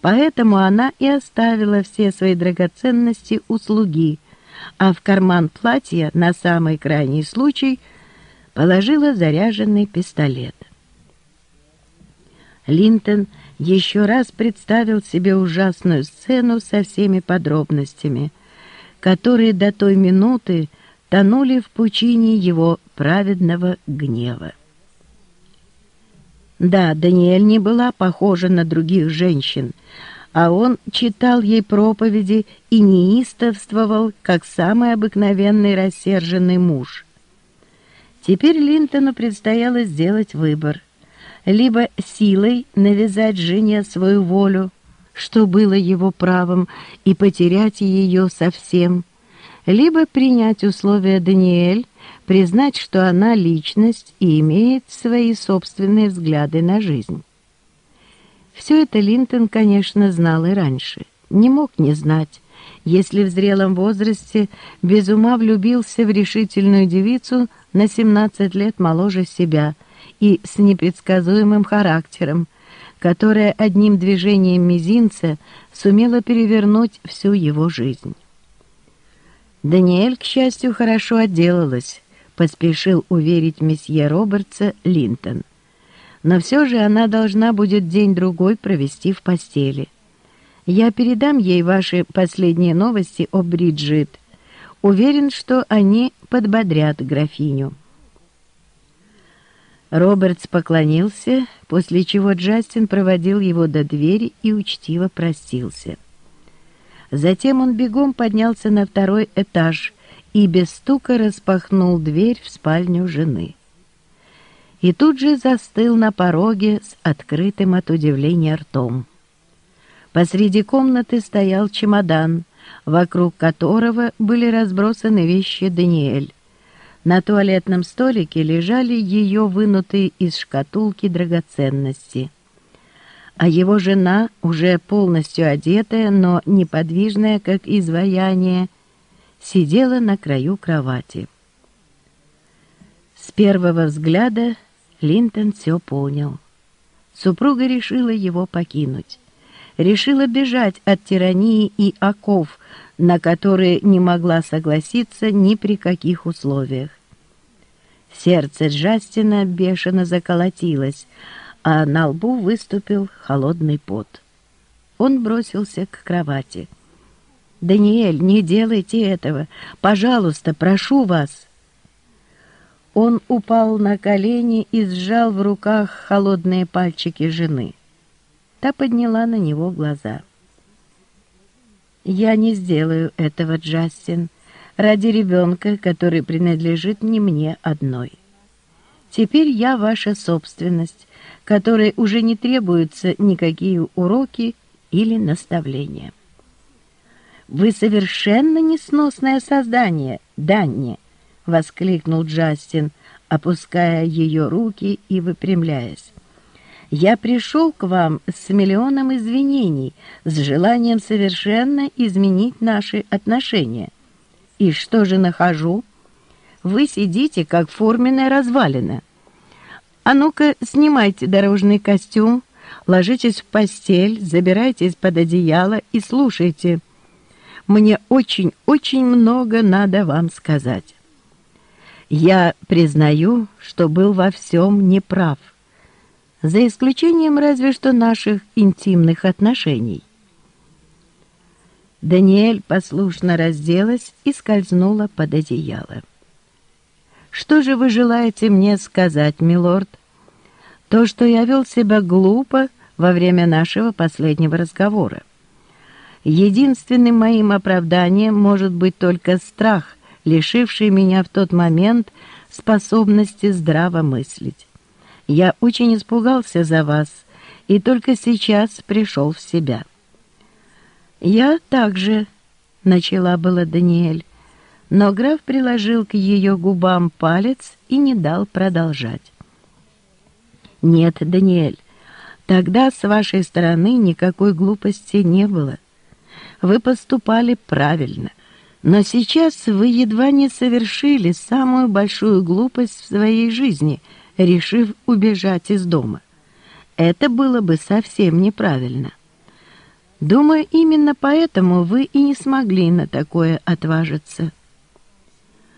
Поэтому она и оставила все свои драгоценности у слуги, а в карман платья на самый крайний случай положила заряженный пистолет. Линтон еще раз представил себе ужасную сцену со всеми подробностями, которые до той минуты тонули в пучине его праведного гнева. Да, Даниэль не была похожа на других женщин, а он читал ей проповеди и неистовствовал, как самый обыкновенный рассерженный муж. Теперь Линтону предстояло сделать выбор. Либо силой навязать жене свою волю, что было его правом, и потерять ее совсем, либо принять условия Даниэль, признать, что она личность и имеет свои собственные взгляды на жизнь. Все это Линтон, конечно, знал и раньше, не мог не знать, если в зрелом возрасте без ума влюбился в решительную девицу на 17 лет моложе себя и с непредсказуемым характером, которая одним движением мизинца сумела перевернуть всю его жизнь. Даниэль, к счастью, хорошо отделалась, поспешил уверить месье Робертса Линтон. Но все же она должна будет день-другой провести в постели. Я передам ей ваши последние новости о Бриджит. Уверен, что они подбодрят графиню. Робертс поклонился, после чего Джастин проводил его до двери и учтиво простился. Затем он бегом поднялся на второй этаж и без стука распахнул дверь в спальню жены. И тут же застыл на пороге с открытым от удивления ртом. Посреди комнаты стоял чемодан, вокруг которого были разбросаны вещи Даниэль. На туалетном столике лежали ее вынутые из шкатулки драгоценности — а его жена, уже полностью одетая, но неподвижная, как изваяние, сидела на краю кровати. С первого взгляда Линтон все понял. Супруга решила его покинуть. Решила бежать от тирании и оков, на которые не могла согласиться ни при каких условиях. Сердце Джастина бешено заколотилось, а на лбу выступил холодный пот. Он бросился к кровати. «Даниэль, не делайте этого! Пожалуйста, прошу вас!» Он упал на колени и сжал в руках холодные пальчики жены. Та подняла на него глаза. «Я не сделаю этого, Джастин, ради ребенка, который принадлежит не мне одной. Теперь я ваша собственность, которой уже не требуются никакие уроки или наставления. «Вы совершенно несносное создание, Данни!» — воскликнул Джастин, опуская ее руки и выпрямляясь. «Я пришел к вам с миллионом извинений, с желанием совершенно изменить наши отношения. И что же нахожу? Вы сидите, как форменная развалина». А ну-ка, снимайте дорожный костюм, ложитесь в постель, забирайтесь под одеяло и слушайте. Мне очень-очень много надо вам сказать. Я признаю, что был во всем неправ, за исключением разве что наших интимных отношений. Даниэль послушно разделась и скользнула под одеяло. «Что же вы желаете мне сказать, милорд?» «То, что я вел себя глупо во время нашего последнего разговора. Единственным моим оправданием может быть только страх, лишивший меня в тот момент способности здраво мыслить. Я очень испугался за вас и только сейчас пришел в себя». «Я также», — начала была Даниэль, но граф приложил к ее губам палец и не дал продолжать. «Нет, Даниэль, тогда с вашей стороны никакой глупости не было. Вы поступали правильно, но сейчас вы едва не совершили самую большую глупость в своей жизни, решив убежать из дома. Это было бы совсем неправильно. Думаю, именно поэтому вы и не смогли на такое отважиться.